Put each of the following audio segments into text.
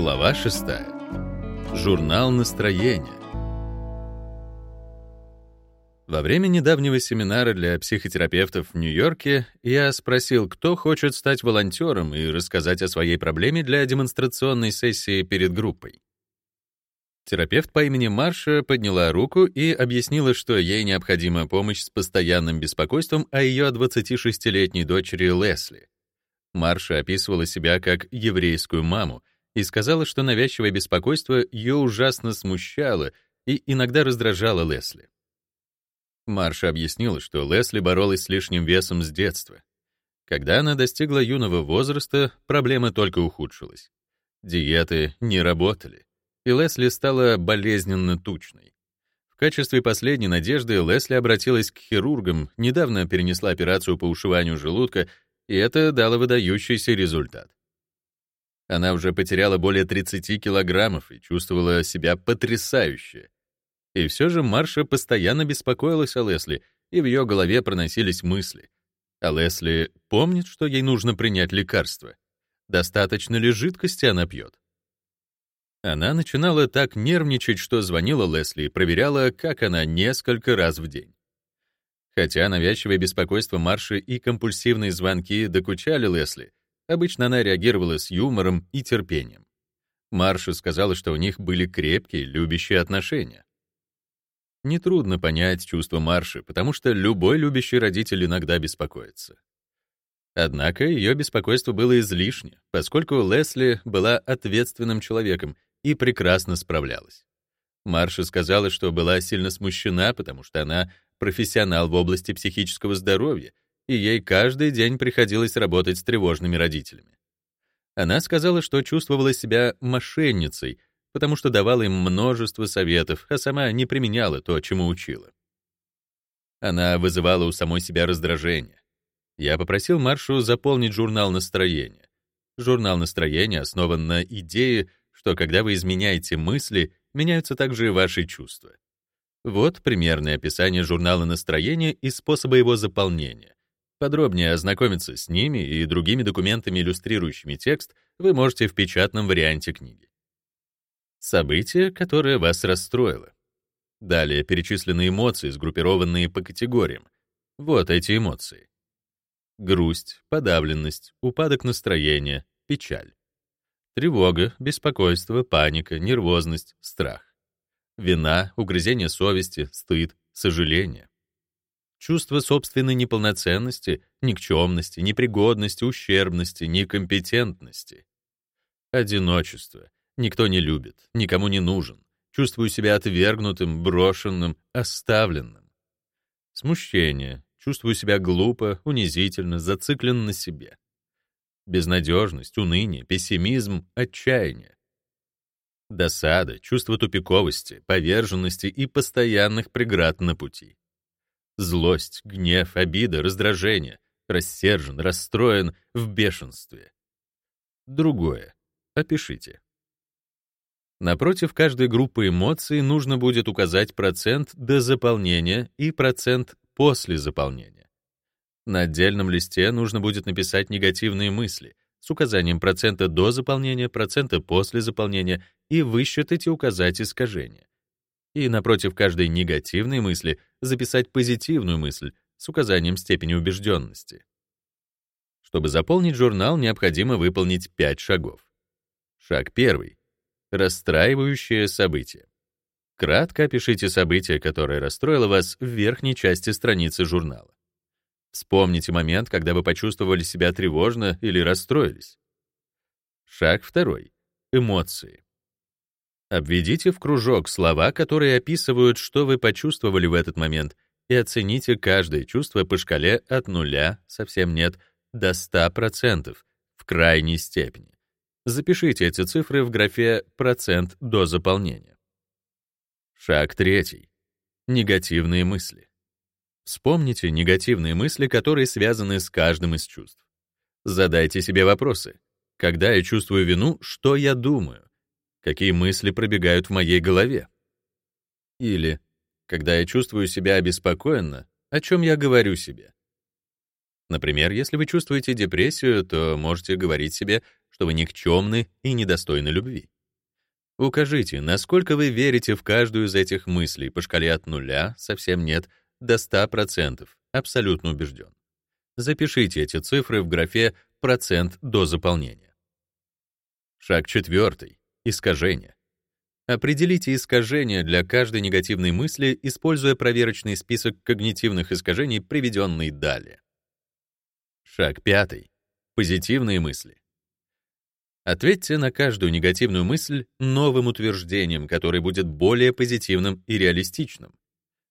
Глава 6. Журнал настроения. Во время недавнего семинара для психотерапевтов в Нью-Йорке я спросил, кто хочет стать волонтером и рассказать о своей проблеме для демонстрационной сессии перед группой. Терапевт по имени Марша подняла руку и объяснила, что ей необходима помощь с постоянным беспокойством о ее 26-летней дочери Лесли. Марша описывала себя как еврейскую маму и сказала, что навязчивое беспокойство ее ужасно смущало и иногда раздражало Лесли. Марша объяснила, что Лесли боролась с лишним весом с детства. Когда она достигла юного возраста, проблема только ухудшилась. Диеты не работали и Лесли стала болезненно тучной. В качестве последней надежды Лесли обратилась к хирургам, недавно перенесла операцию по ушиванию желудка, и это дало выдающийся результат. Она уже потеряла более 30 килограммов и чувствовала себя потрясающе. И все же Марша постоянно беспокоилась о Лесли, и в ее голове проносились мысли. А Лесли помнит, что ей нужно принять лекарство. Достаточно ли жидкости она пьет? Она начинала так нервничать, что звонила Лесли и проверяла, как она несколько раз в день. Хотя навязчивое беспокойство Марши и компульсивные звонки докучали Лесли, обычно она реагировала с юмором и терпением. Марша сказала, что у них были крепкие, любящие отношения. Нетрудно понять чувство Марши, потому что любой любящий родитель иногда беспокоится. Однако ее беспокойство было излишне, поскольку Лесли была ответственным человеком и прекрасно справлялась. Марша сказала, что была сильно смущена, потому что она профессионал в области психического здоровья, и ей каждый день приходилось работать с тревожными родителями. Она сказала, что чувствовала себя мошенницей, потому что давала им множество советов, а сама не применяла то, чему учила. Она вызывала у самой себя раздражение. Я попросил Маршу заполнить журнал настроения. Журнал настроения основан на идее, что когда вы изменяете мысли, меняются также и ваши чувства. Вот примерное описание журнала настроения и способа его заполнения. Подробнее ознакомиться с ними и другими документами, иллюстрирующими текст, вы можете в печатном варианте книги. Событие, которое вас расстроило. Далее перечислены эмоции, сгруппированные по категориям. Вот эти эмоции. Грусть, подавленность, упадок настроения, печаль. Тревога, беспокойство, паника, нервозность, страх. Вина, угрызение совести, стыд, сожаление. Чувство собственной неполноценности, никчемности, непригодности, ущербности, некомпетентности. Одиночество. Никто не любит, никому не нужен. Чувствую себя отвергнутым, брошенным, оставленным. Смущение. Чувствую себя глупо, унизительно, зациклен на себе безнадежность, уныние, пессимизм, отчаяние. Досада, чувство тупиковости, поверженности и постоянных преград на пути. Злость, гнев, обида, раздражение, рассержен, расстроен, в бешенстве. Другое. Опишите. Напротив каждой группы эмоций нужно будет указать процент до заполнения и процент после заполнения. На отдельном листе нужно будет написать негативные мысли с указанием процента до заполнения, процента после заполнения и высчитать и указать искажения. И напротив каждой негативной мысли записать позитивную мысль с указанием степени убежденности. Чтобы заполнить журнал, необходимо выполнить 5 шагов. Шаг первый. Расстраивающее событие. Кратко опишите событие, которое расстроило вас в верхней части страницы журнала. Вспомните момент, когда вы почувствовали себя тревожно или расстроились. Шаг второй. Эмоции. Обведите в кружок слова, которые описывают, что вы почувствовали в этот момент, и оцените каждое чувство по шкале от нуля, совсем нет, до 100% в крайней степени. Запишите эти цифры в графе «процент до заполнения». Шаг третий. Негативные мысли. Вспомните негативные мысли, которые связаны с каждым из чувств. Задайте себе вопросы. Когда я чувствую вину, что я думаю? Какие мысли пробегают в моей голове? Или, когда я чувствую себя обеспокоенно, о чем я говорю себе? Например, если вы чувствуете депрессию, то можете говорить себе, что вы никчемны и недостойны любви. Укажите, насколько вы верите в каждую из этих мыслей по шкале от нуля, совсем нет, до 100%, абсолютно убежден. Запишите эти цифры в графе «процент до заполнения». Шаг четвертый. Искажение. Определите искажения для каждой негативной мысли, используя проверочный список когнитивных искажений, приведенный далее. Шаг пятый. Позитивные мысли. Ответьте на каждую негативную мысль новым утверждением, которое будет более позитивным и реалистичным.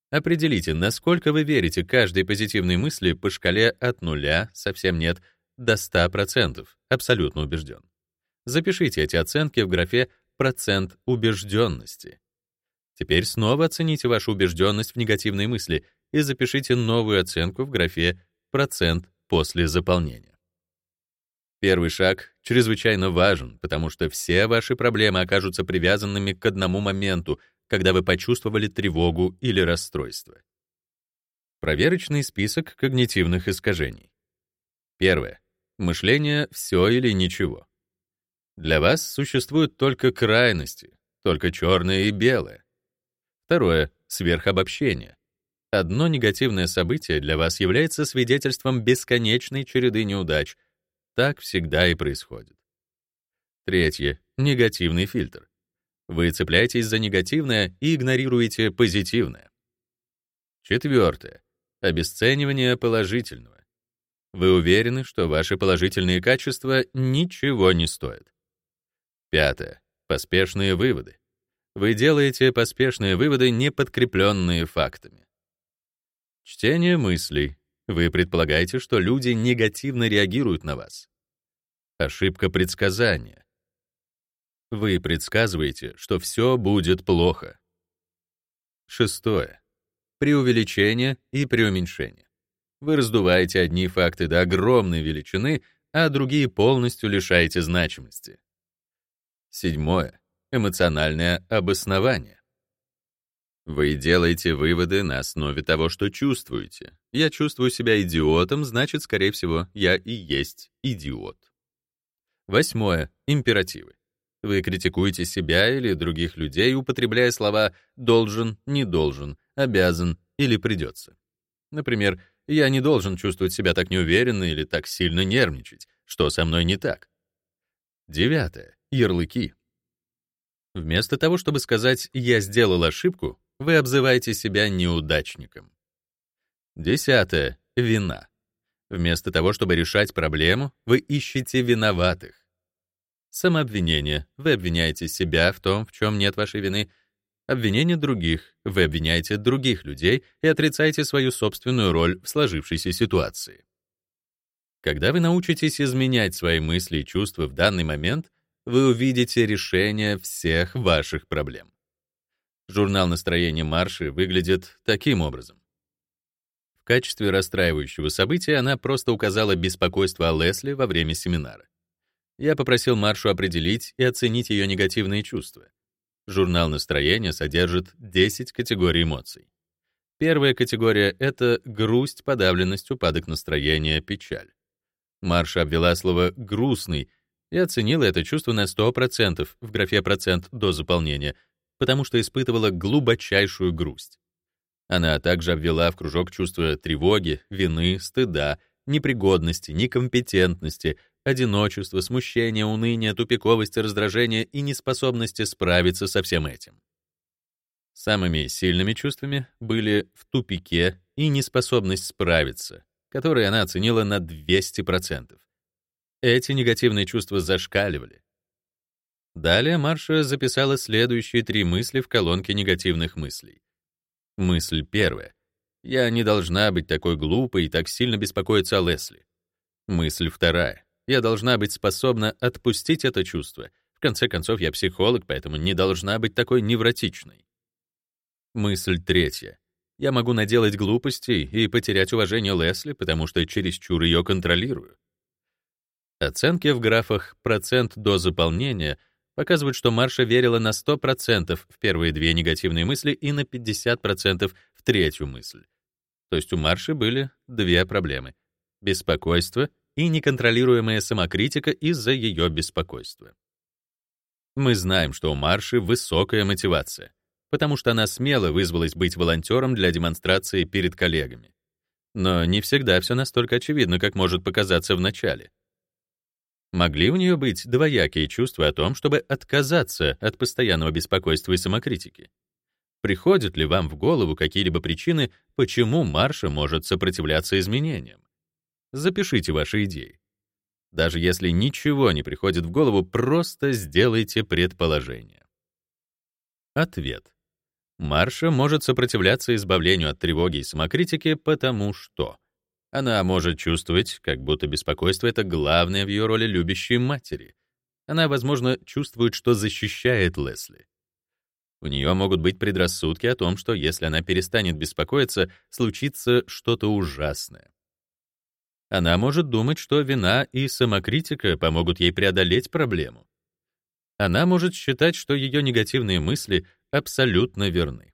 Определите, насколько вы верите каждой позитивной мысли по шкале от нуля, совсем нет, до 100%, абсолютно убежден. Запишите эти оценки в графе процент убежденности. Теперь снова оцените вашу убежденность в негативной мысли и запишите новую оценку в графе «процент после заполнения». Первый шаг чрезвычайно важен, потому что все ваши проблемы окажутся привязанными к одному моменту, когда вы почувствовали тревогу или расстройство. Проверочный список когнитивных искажений. Первое. Мышление «все или ничего». Для вас существуют только крайности, только черное и белое. Второе — сверхобобщение. Одно негативное событие для вас является свидетельством бесконечной череды неудач. Так всегда и происходит. Третье — негативный фильтр. Вы цепляетесь за негативное и игнорируете позитивное. Четвертое — обесценивание положительного. Вы уверены, что ваши положительные качества ничего не стоят. Пятое. Поспешные выводы. Вы делаете поспешные выводы, не подкрепленные фактами. Чтение мыслей. Вы предполагаете, что люди негативно реагируют на вас. Ошибка предсказания. Вы предсказываете, что все будет плохо. Шестое. Преувеличение и преуменьшение. Вы раздуваете одни факты до огромной величины, а другие полностью лишаете значимости. Седьмое. Эмоциональное обоснование. Вы делаете выводы на основе того, что чувствуете. Я чувствую себя идиотом, значит, скорее всего, я и есть идиот. Восьмое. Императивы. Вы критикуете себя или других людей, употребляя слова «должен», «не должен», «обязан» или «придется». Например, «я не должен чувствовать себя так неуверенно или так сильно нервничать. Что со мной не так?» Девятое ярлыки. Вместо того, чтобы сказать «я сделал ошибку», вы обзываете себя неудачником. Десятое. Вина. Вместо того, чтобы решать проблему, вы ищете виноватых. Самообвинение. Вы обвиняете себя в том, в чем нет вашей вины. Обвинение других. Вы обвиняете других людей и отрицаете свою собственную роль в сложившейся ситуации. Когда вы научитесь изменять свои мысли и чувства в данный момент, вы увидите решение всех ваших проблем. Журнал настроения Марши выглядит таким образом. В качестве расстраивающего события она просто указала беспокойство о Лесли во время семинара. Я попросил Маршу определить и оценить ее негативные чувства. Журнал настроения содержит 10 категорий эмоций. Первая категория — это грусть, подавленность, упадок настроения, печаль. Марша обвела слово «грустный», и оценила это чувство на 100% в графе «процент до заполнения», потому что испытывала глубочайшую грусть. Она также обвела в кружок чувства тревоги, вины, стыда, непригодности, некомпетентности, одиночества, смущения, уныния, тупиковости, раздражения и неспособности справиться со всем этим. Самыми сильными чувствами были в тупике и неспособность справиться, которые она оценила на 200%. Эти негативные чувства зашкаливали. Далее Марша записала следующие три мысли в колонке негативных мыслей. Мысль первая. Я не должна быть такой глупой и так сильно беспокоиться о Лесли. Мысль вторая. Я должна быть способна отпустить это чувство. В конце концов, я психолог, поэтому не должна быть такой невротичной. Мысль третья. Я могу наделать глупостей и потерять уважение Лесли, потому что чересчур ее контролирую. Оценки в графах «процент до заполнения» показывают, что Марша верила на 100% в первые две негативные мысли и на 50% в третью мысль. То есть у Марши были две проблемы — беспокойство и неконтролируемая самокритика из-за ее беспокойства. Мы знаем, что у Марши высокая мотивация, потому что она смело вызвалась быть волонтером для демонстрации перед коллегами. Но не всегда все настолько очевидно, как может показаться в начале. Могли у нее быть двоякие чувства о том, чтобы отказаться от постоянного беспокойства и самокритики? Приходят ли вам в голову какие-либо причины, почему Марша может сопротивляться изменениям? Запишите ваши идеи. Даже если ничего не приходит в голову, просто сделайте предположение. Ответ. Марша может сопротивляться избавлению от тревоги и самокритики, потому что она может чувствовать, как будто беспокойство — это главное в ее роли любящей матери. Она, возможно, чувствует, что защищает Лесли. У нее могут быть предрассудки о том, что если она перестанет беспокоиться, случится что-то ужасное. Она может думать, что вина и самокритика помогут ей преодолеть проблему. Она может считать, что ее негативные мысли абсолютно верны.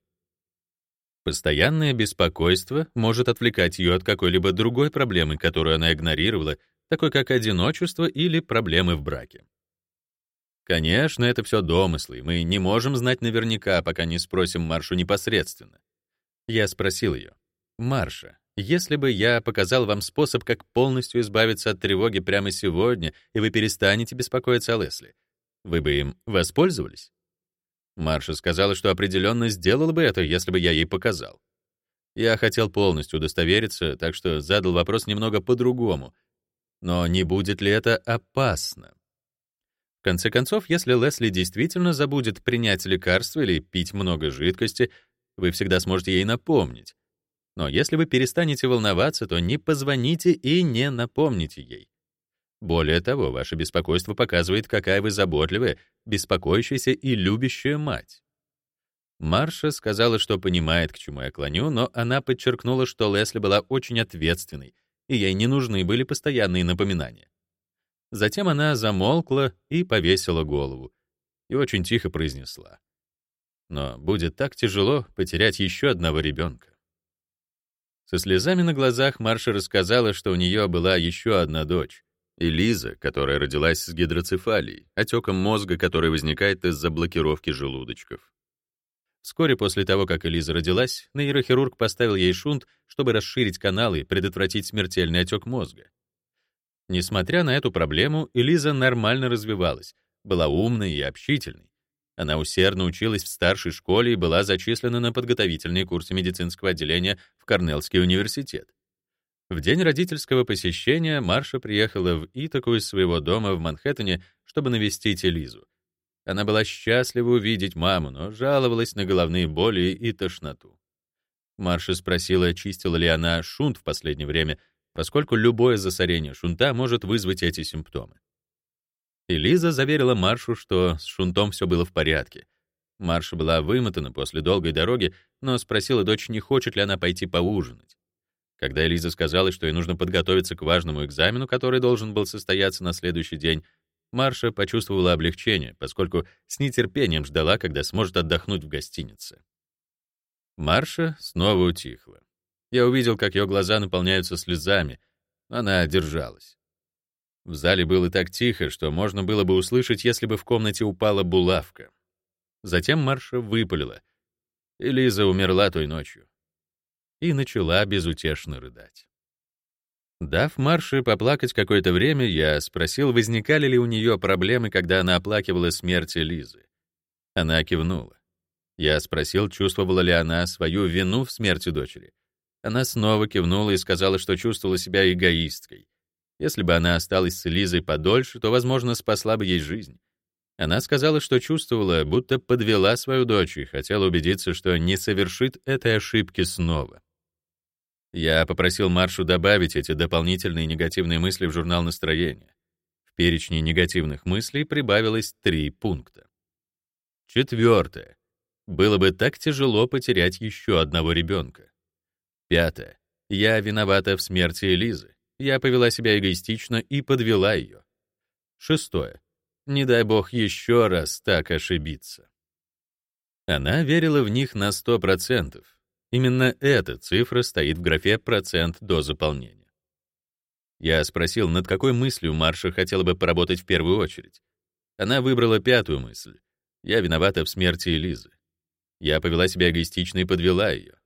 Постоянное беспокойство может отвлекать ее от какой-либо другой проблемы, которую она игнорировала, такой как одиночество или проблемы в браке. Конечно, это все домыслы, мы не можем знать наверняка, пока не спросим Маршу непосредственно. Я спросил ее, «Марша, если бы я показал вам способ, как полностью избавиться от тревоги прямо сегодня, и вы перестанете беспокоиться о Лесли, вы бы им воспользовались?» Марша сказала, что определенно сделала бы это, если бы я ей показал. Я хотел полностью удостовериться, так что задал вопрос немного по-другому. Но не будет ли это опасно? В конце концов, если Лесли действительно забудет принять лекарство или пить много жидкости, вы всегда сможете ей напомнить. Но если вы перестанете волноваться, то не позвоните и не напомните ей. Более того, ваше беспокойство показывает, какая вы заботливая, беспокоящаяся и любящая мать. Марша сказала, что понимает, к чему я клоню, но она подчеркнула, что Лесли была очень ответственной, и ей не нужны были постоянные напоминания. Затем она замолкла и повесила голову, и очень тихо произнесла. Но будет так тяжело потерять еще одного ребенка. Со слезами на глазах Марша рассказала, что у нее была еще одна дочь, Элиза, которая родилась с гидроцефалией, отеком мозга, который возникает из-за блокировки желудочков. Вскоре после того, как Элиза родилась, нейрохирург поставил ей шунт, чтобы расширить каналы и предотвратить смертельный отек мозга. Несмотря на эту проблему, Элиза нормально развивалась, была умной и общительной. Она усердно училась в старшей школе и была зачислена на подготовительные курсы медицинского отделения в Корнеллский университет. В день родительского посещения Марша приехала в Итаку из своего дома в Манхэттене, чтобы навестить Элизу. Она была счастлива увидеть маму, но жаловалась на головные боли и тошноту. Марша спросила, чистила ли она шунт в последнее время, поскольку любое засорение шунта может вызвать эти симптомы. Элиза заверила Маршу, что с шунтом все было в порядке. Марша была вымотана после долгой дороги, но спросила дочь, не хочет ли она пойти поужинать. Когда Элиза сказала, что ей нужно подготовиться к важному экзамену, который должен был состояться на следующий день, Марша почувствовала облегчение, поскольку с нетерпением ждала, когда сможет отдохнуть в гостинице. Марша снова утихла. Я увидел, как ее глаза наполняются слезами. Она держалась. В зале было так тихо, что можно было бы услышать, если бы в комнате упала булавка. Затем Марша выпалила. Элиза умерла той ночью. И начала безутешно рыдать. Дав Марше поплакать какое-то время, я спросил, возникали ли у нее проблемы, когда она оплакивала смерть Элизы. Она кивнула. Я спросил, чувствовала ли она свою вину в смерти дочери. Она снова кивнула и сказала, что чувствовала себя эгоисткой. Если бы она осталась с Лизой подольше, то, возможно, спасла бы ей жизнь. Она сказала, что чувствовала, будто подвела свою дочь и хотела убедиться, что не совершит этой ошибки снова. Я попросил Маршу добавить эти дополнительные негативные мысли в журнал настроения. В перечне негативных мыслей прибавилось три пункта. Четвертое. Было бы так тяжело потерять еще одного ребенка. Пятое. Я виновата в смерти Элизы. Я повела себя эгоистично и подвела ее. Шестое. Не дай бог еще раз так ошибиться. Она верила в них на 100%. Именно эта цифра стоит в графе «процент до заполнения». Я спросил, над какой мыслью Марша хотела бы поработать в первую очередь. Она выбрала пятую мысль. Я виновата в смерти Элизы. Я повела себя эгоистично и подвела ее.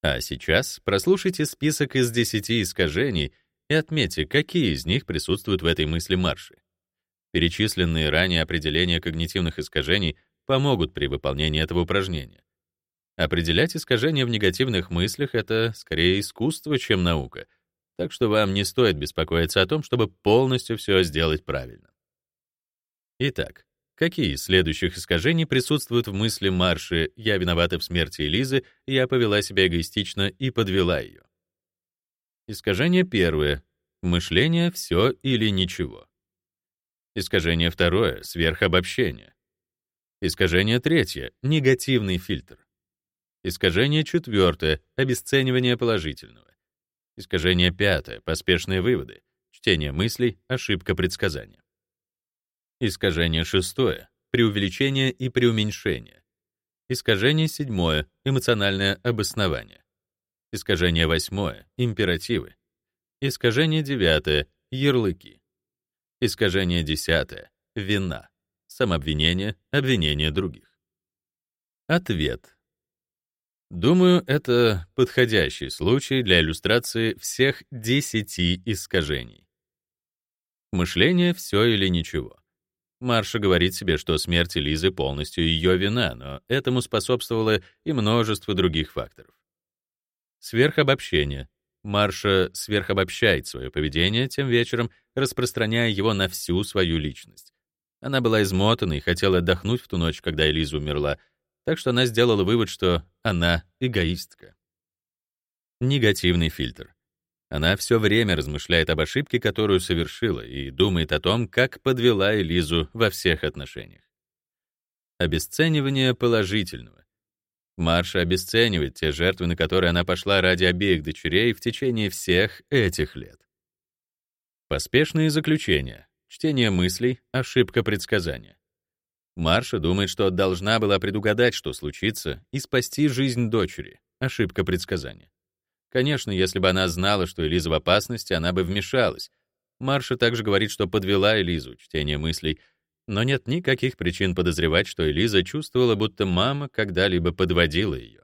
А сейчас прослушайте список из 10 искажений и отметьте, какие из них присутствуют в этой мысли Марши. Перечисленные ранее определения когнитивных искажений помогут при выполнении этого упражнения. Определять искажения в негативных мыслях — это скорее искусство, чем наука, так что вам не стоит беспокоиться о том, чтобы полностью все сделать правильно. Итак, Какие из следующих искажений присутствуют в мысли Марши «Я виновата в смерти Элизы, я повела себя эгоистично и подвела ее»? Искажение первое. Мышление «все или ничего». Искажение второе. Сверхобобщение. Искажение третье. Негативный фильтр. Искажение четвертое. Обесценивание положительного. Искажение пятое. Поспешные выводы. Чтение мыслей, ошибка предсказания. Искажение шестое — преувеличение и преуменьшение. Искажение седьмое — эмоциональное обоснование. Искажение восьмое — императивы. Искажение девятое — ярлыки. Искажение десятое — вина. Самообвинение, обвинение других. Ответ. Думаю, это подходящий случай для иллюстрации всех десяти искажений. Мышление — все или ничего. Марша говорит себе, что смерть Лизы полностью ее вина, но этому способствовало и множество других факторов. Сверхобобщение. Марша сверхобобщает свое поведение тем вечером, распространяя его на всю свою личность. Она была измотана и хотела отдохнуть в ту ночь, когда Элиза умерла, так что она сделала вывод, что она эгоистка. Негативный фильтр. Она все время размышляет об ошибке, которую совершила, и думает о том, как подвела Элизу во всех отношениях. Обесценивание положительного. Марша обесценивает те жертвы, на которые она пошла ради обеих дочерей в течение всех этих лет. Поспешные заключения. Чтение мыслей, ошибка предсказания. Марша думает, что должна была предугадать, что случится, и спасти жизнь дочери. Ошибка предсказания. Конечно, если бы она знала, что Элиза в опасности, она бы вмешалась. Марша также говорит, что подвела Элизу, чтение мыслей, но нет никаких причин подозревать, что Элиза чувствовала, будто мама когда-либо подводила ее.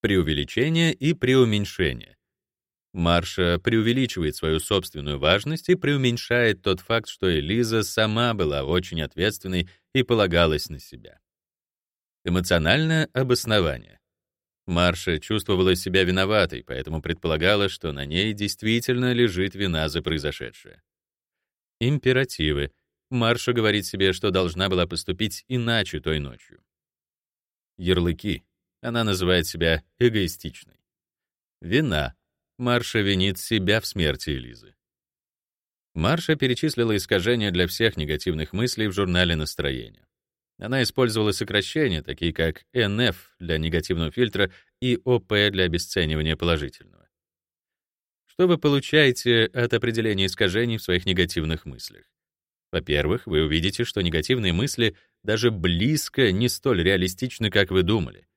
Преувеличение и преуменьшение. Марша преувеличивает свою собственную важность и преуменьшает тот факт, что Элиза сама была очень ответственной и полагалась на себя. Эмоциональное обоснование. Марша чувствовала себя виноватой, поэтому предполагала, что на ней действительно лежит вина за произошедшее. Императивы. Марша говорит себе, что должна была поступить иначе той ночью. Ярлыки. Она называет себя эгоистичной. Вина. Марша винит себя в смерти Элизы. Марша перечислила искажения для всех негативных мыслей в журнале настроения. Она использовала сокращения, такие как NF для негативного фильтра и ОП для обесценивания положительного. Что вы получаете от определения искажений в своих негативных мыслях? Во-первых, вы увидите, что негативные мысли даже близко не столь реалистичны, как вы думали.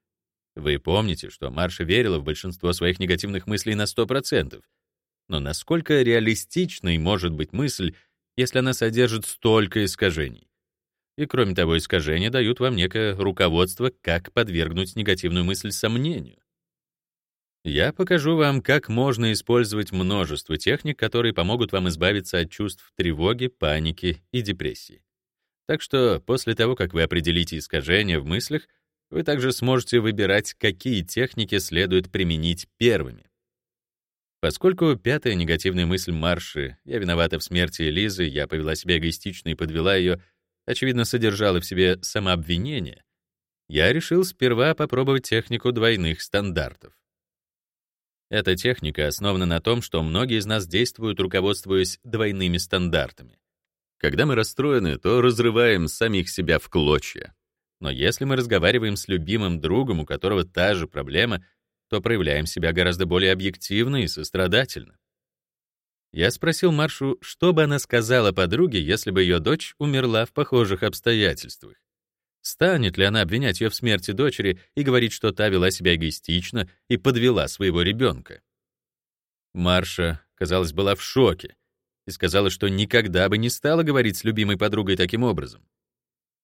Вы помните, что Марша верила в большинство своих негативных мыслей на 100%. Но насколько реалистичной может быть мысль, если она содержит столько искажений? И кроме того, искажения дают вам некое руководство, как подвергнуть негативную мысль сомнению. Я покажу вам, как можно использовать множество техник, которые помогут вам избавиться от чувств тревоги, паники и депрессии. Так что после того, как вы определите искажения в мыслях, вы также сможете выбирать, какие техники следует применить первыми. Поскольку пятая негативная мысль Марши «я виновата в смерти Элизы, я повела себя эгоистично и подвела ее», очевидно, содержала в себе самообвинение, я решил сперва попробовать технику двойных стандартов. Эта техника основана на том, что многие из нас действуют, руководствуясь двойными стандартами. Когда мы расстроены, то разрываем самих себя в клочья. Но если мы разговариваем с любимым другом, у которого та же проблема, то проявляем себя гораздо более объективно и сострадательно. Я спросил Маршу, что бы она сказала подруге, если бы ее дочь умерла в похожих обстоятельствах. Станет ли она обвинять ее в смерти дочери и говорить, что та вела себя эгоистично и подвела своего ребенка? Марша, казалось, была в шоке и сказала, что никогда бы не стала говорить с любимой подругой таким образом.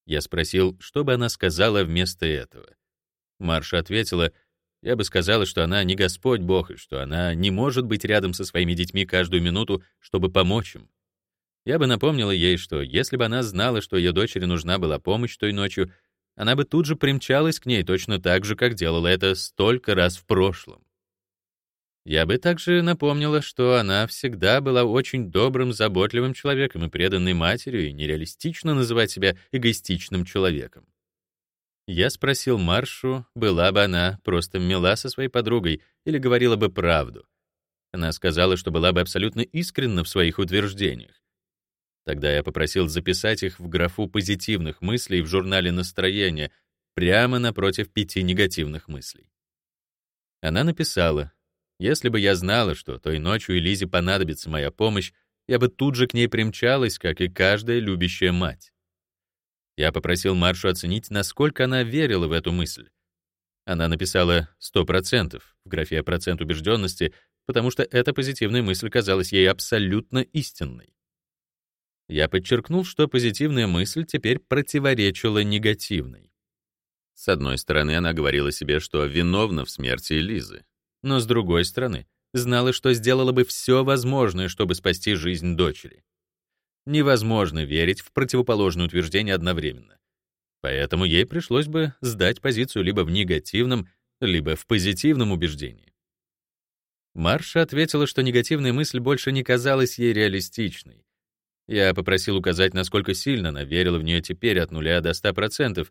Я спросил, что бы она сказала вместо этого. Марша ответила, я бы сказала, что она не Господь Бог, и что она не может быть рядом со своими детьми каждую минуту, чтобы помочь им. Я бы напомнила ей, что если бы она знала, что ее дочери нужна была помощь той ночью, она бы тут же примчалась к ней точно так же, как делала это столько раз в прошлом. Я бы также напомнила, что она всегда была очень добрым, заботливым человеком и преданной матерью, и нереалистично называть себя эгоистичным человеком. Я спросил Маршу, была бы она просто мила со своей подругой или говорила бы правду. Она сказала, что была бы абсолютно искренна в своих утверждениях. Тогда я попросил записать их в графу позитивных мыслей в журнале «Настроение», прямо напротив пяти негативных мыслей. Она написала, «Если бы я знала, что той ночью Элизе понадобится моя помощь, я бы тут же к ней примчалась, как и каждая любящая мать». Я попросил Маршу оценить, насколько она верила в эту мысль. Она написала 100% в графе «процент убежденности», потому что эта позитивная мысль казалась ей абсолютно истинной. Я подчеркнул, что позитивная мысль теперь противоречила негативной. С одной стороны, она говорила себе, что виновна в смерти Лизы, но с другой стороны, знала, что сделала бы все возможное, чтобы спасти жизнь дочери. Невозможно верить в противоположное утверждение одновременно. Поэтому ей пришлось бы сдать позицию либо в негативном, либо в позитивном убеждении. Марша ответила, что негативная мысль больше не казалась ей реалистичной, я попросил указать, насколько сильно она верила в нее теперь от нуля до 100%.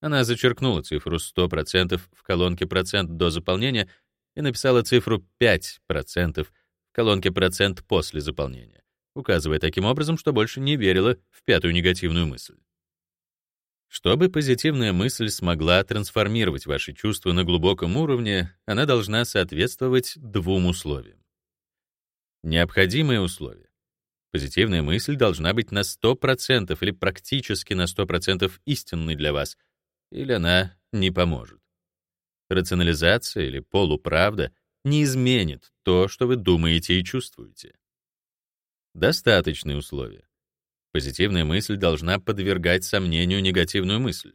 Она зачеркнула цифру 100% в колонке «процент до заполнения» и написала цифру 5% в колонке «процент после заполнения», указывая таким образом, что больше не верила в пятую негативную мысль. Чтобы позитивная мысль смогла трансформировать ваши чувства на глубоком уровне, она должна соответствовать двум условиям. Необходимые условия Позитивная мысль должна быть на 100% или практически на 100% истинной для вас, или она не поможет. Рационализация или полуправда не изменит то, что вы думаете и чувствуете. Достаточные условия. Позитивная мысль должна подвергать сомнению негативную мысль.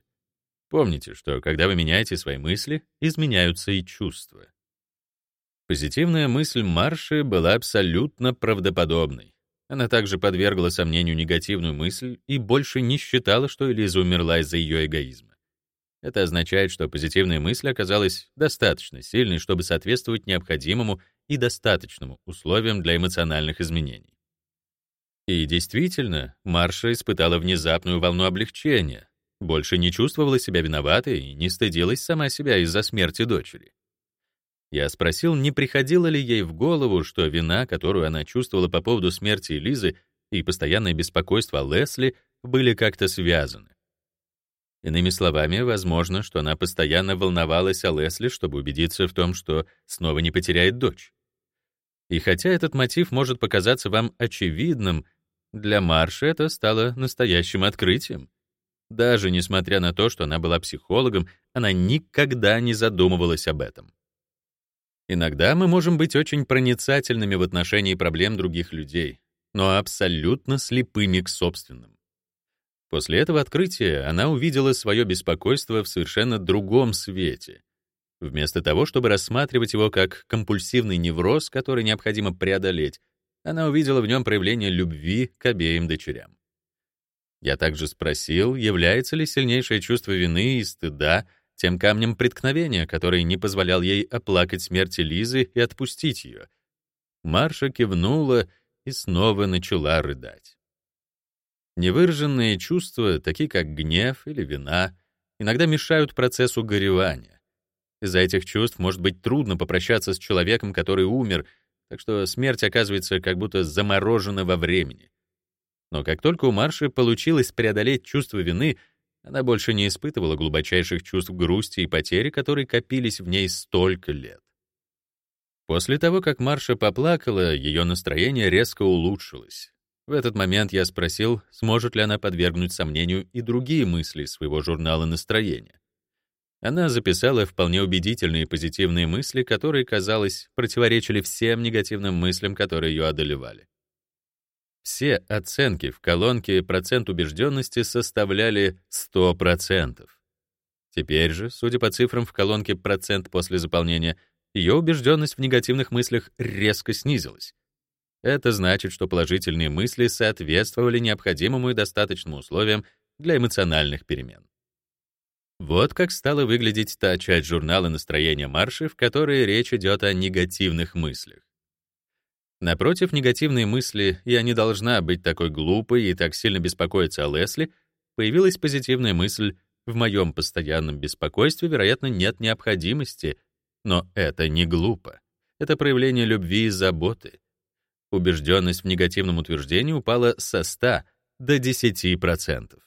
Помните, что когда вы меняете свои мысли, изменяются и чувства. Позитивная мысль Марши была абсолютно правдоподобной. Она также подвергла сомнению негативную мысль и больше не считала, что Элиза умерла из-за ее эгоизма. Это означает, что позитивная мысль оказалась достаточно сильной, чтобы соответствовать необходимому и достаточному условиям для эмоциональных изменений. И действительно, Марша испытала внезапную волну облегчения, больше не чувствовала себя виноватой и не стыдилась сама себя из-за смерти дочери. Я спросил, не приходило ли ей в голову, что вина, которую она чувствовала по поводу смерти Лизы, и постоянное беспокойство Лесли были как-то связаны. Иными словами, возможно, что она постоянно волновалась о Лесли, чтобы убедиться в том, что снова не потеряет дочь. И хотя этот мотив может показаться вам очевидным, для Марши это стало настоящим открытием. Даже несмотря на то, что она была психологом, она никогда не задумывалась об этом. Иногда мы можем быть очень проницательными в отношении проблем других людей, но абсолютно слепыми к собственным. После этого открытия она увидела свое беспокойство в совершенно другом свете. Вместо того, чтобы рассматривать его как компульсивный невроз, который необходимо преодолеть, она увидела в нем проявление любви к обеим дочерям. Я также спросил, является ли сильнейшее чувство вины и стыда — тем камнем преткновения, который не позволял ей оплакать смерть Лизы и отпустить ее. Марша кивнула и снова начала рыдать. Невыраженные чувства, такие как гнев или вина, иногда мешают процессу горевания. Из-за этих чувств может быть трудно попрощаться с человеком, который умер, так что смерть оказывается как будто заморожена во времени. Но как только у Марши получилось преодолеть чувство вины — она больше не испытывала глубочайших чувств грусти и потери, которые копились в ней столько лет. После того, как Марша поплакала, ее настроение резко улучшилось. В этот момент я спросил, сможет ли она подвергнуть сомнению и другие мысли своего журнала настроения. Она записала вполне убедительные позитивные мысли, которые, казалось, противоречили всем негативным мыслям, которые ее одолевали. Все оценки в колонке «процент убежденности» составляли 100%. Теперь же, судя по цифрам в колонке «процент после заполнения», ее убежденность в негативных мыслях резко снизилась. Это значит, что положительные мысли соответствовали необходимому и достаточному условиям для эмоциональных перемен. Вот как стала выглядеть та часть журнала настроения Марши, в которой речь идет о негативных мыслях. Напротив, негативные мысли «я не должна быть такой глупой и так сильно беспокоиться о Лесли» появилась позитивная мысль «в моем постоянном беспокойстве, вероятно, нет необходимости, но это не глупо. Это проявление любви и заботы. Убежденность в негативном утверждении упала со 100 до 10%.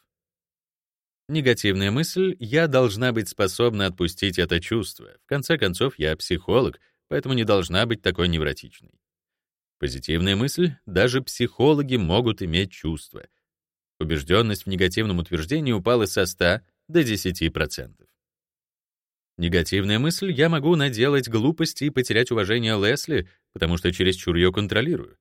Негативная мысль «я должна быть способна отпустить это чувство». В конце концов, я психолог, поэтому не должна быть такой невротичной. Позитивная мысль «даже психологи могут иметь чувства». Убежденность в негативном утверждении упала со 100 до 10%. Негативная мысль «я могу наделать глупости и потерять уважение Лесли, потому что чересчур ее контролирую».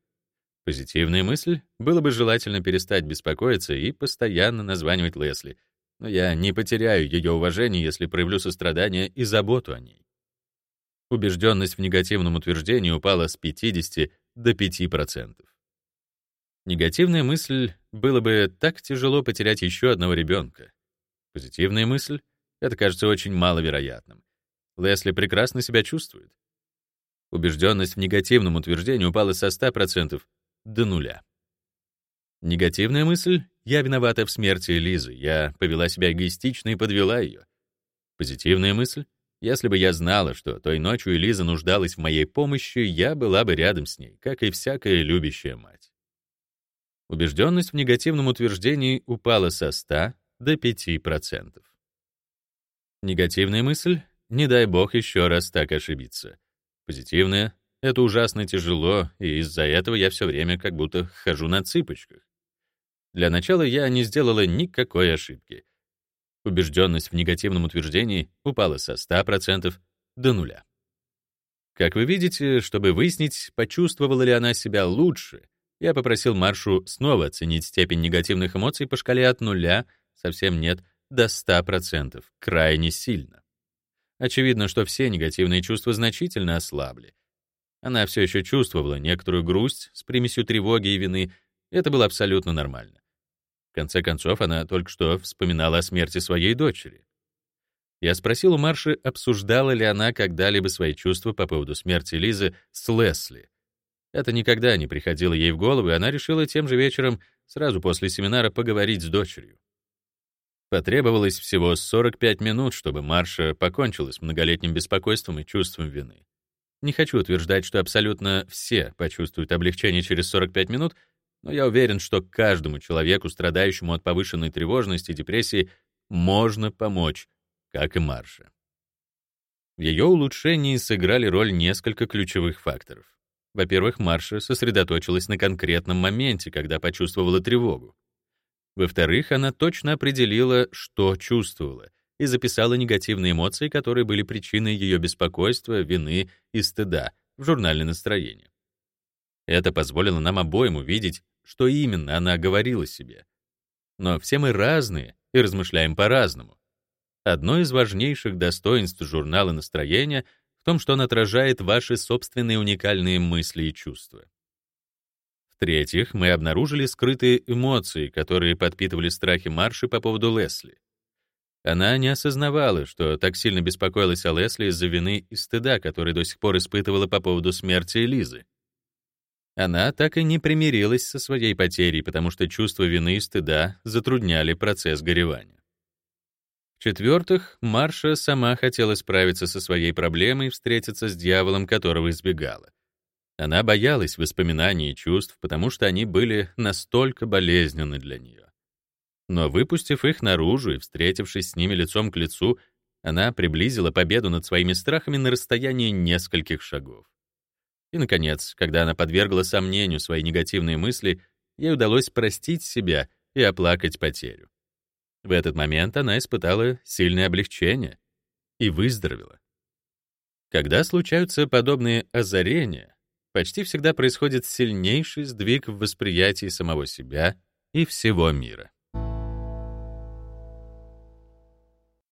Позитивная мысль «было бы желательно перестать беспокоиться и постоянно названивать Лесли», но я не потеряю ее уважение, если проявлю сострадание и заботу о ней. Убежденность в негативном утверждении упала с 50 до 5%. Негативная мысль «было бы так тяжело потерять еще одного ребенка». Позитивная мысль это кажется очень маловероятным. Лесли прекрасно себя чувствует. Убежденность в негативном утверждении упала со 100% до нуля. Негативная мысль «я виновата в смерти Лизы, я повела себя эгоистично и подвела ее». Позитивная мысль «если бы я знала, что той ночью Лиза нуждалась в моей помощи, я была бы рядом с ней, как и всякая любящая мать». Убежденность в негативном утверждении упала со 100 до 5%. Негативная мысль «не дай бог еще раз так ошибиться». Позитивная «это ужасно тяжело, и из-за этого я все время как будто хожу на цыпочках». Для начала я не сделала никакой ошибки. Убежденность в негативном утверждении упала со 100% до нуля. Как вы видите, чтобы выяснить, почувствовала ли она себя лучше, я попросил Маршу снова оценить степень негативных эмоций по шкале от нуля, совсем нет, до 100%, крайне сильно. Очевидно, что все негативные чувства значительно ослабли. Она все еще чувствовала некоторую грусть с примесью тревоги и вины, это было абсолютно нормально. В конце концов, она только что вспоминала о смерти своей дочери. Я спросил у Марши, обсуждала ли она когда-либо свои чувства по поводу смерти Лизы с Лесли. Это никогда не приходило ей в голову, и она решила тем же вечером, сразу после семинара, поговорить с дочерью. Потребовалось всего 45 минут, чтобы Марша покончила с многолетним беспокойством и чувством вины. Не хочу утверждать, что абсолютно все почувствуют облегчение через 45 минут, но я уверен, что каждому человеку, страдающему от повышенной тревожности и депрессии, можно помочь, как и Марше. В ее улучшении сыграли роль несколько ключевых факторов. Во-первых, Марша сосредоточилась на конкретном моменте, когда почувствовала тревогу. Во-вторых, она точно определила, что чувствовала, и записала негативные эмоции, которые были причиной ее беспокойства, вины и стыда в журнале настроения. Это позволило нам обоим увидеть, что именно она говорила себе. Но все мы разные и размышляем по-разному. Одно из важнейших достоинств журнала настроения в том, что он отражает ваши собственные уникальные мысли и чувства. В-третьих, мы обнаружили скрытые эмоции, которые подпитывали страхи Марши по поводу Лесли. Она не осознавала, что так сильно беспокоилась о Лесли из-за вины и стыда, который до сих пор испытывала по поводу смерти Элизы. Она так и не примирилась со своей потерей, потому что чувство вины и стыда затрудняли процесс горевания. В-четвертых, Марша сама хотела справиться со своей проблемой и встретиться с дьяволом, которого избегала. Она боялась воспоминаний и чувств, потому что они были настолько болезненны для нее. Но выпустив их наружу и встретившись с ними лицом к лицу, она приблизила победу над своими страхами на расстоянии нескольких шагов. И, наконец, когда она подвергла сомнению свои негативные мысли, ей удалось простить себя и оплакать потерю. В этот момент она испытала сильное облегчение. и выздоровела. Когда случаются подобные озарения, почти всегда происходит сильнейший сдвиг в восприятии самого себя и всего мира.